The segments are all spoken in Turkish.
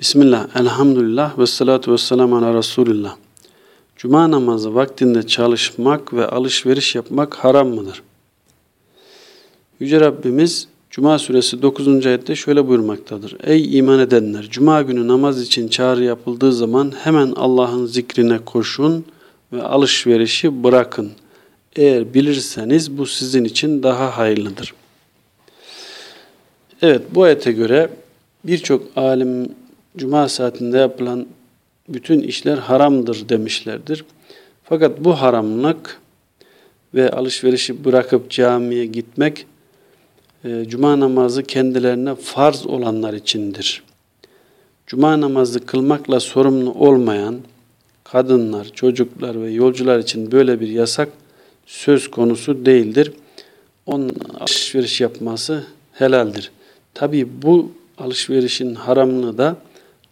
Bismillah, elhamdülillah ve salatu ve selamu ala Resulillah. Cuma namazı vaktinde çalışmak ve alışveriş yapmak haram mıdır? Yüce Rabbimiz Cuma suresi 9. ayette şöyle buyurmaktadır. Ey iman edenler! Cuma günü namaz için çağrı yapıldığı zaman hemen Allah'ın zikrine koşun ve alışverişi bırakın. Eğer bilirseniz bu sizin için daha hayırlıdır. Evet bu ayete göre birçok alim cuma saatinde yapılan bütün işler haramdır demişlerdir. Fakat bu haramlık ve alışverişi bırakıp camiye gitmek e, cuma namazı kendilerine farz olanlar içindir. Cuma namazı kılmakla sorumlu olmayan kadınlar, çocuklar ve yolcular için böyle bir yasak söz konusu değildir. Onun alışveriş yapması helaldir. Tabi bu alışverişin haramlığı da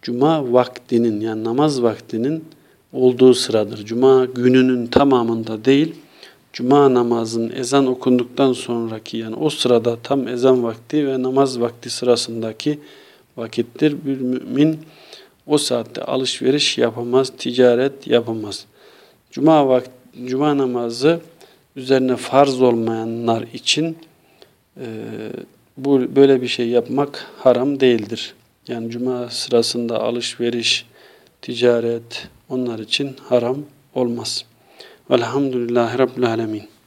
cuma vaktinin yani namaz vaktinin olduğu sıradır. Cuma gününün tamamında değil, cuma namazın ezan okunduktan sonraki yani o sırada tam ezan vakti ve namaz vakti sırasındaki vakittir. Bir mümin o saatte alışveriş yapamaz, ticaret yapamaz. Cuma vakti, cuma namazı üzerine farz olmayanlar için e, bu böyle bir şey yapmak haram değildir. Yani cuma sırasında alışveriş, ticaret onlar için haram olmaz. Velhamdülillahi Rabbil Alemin.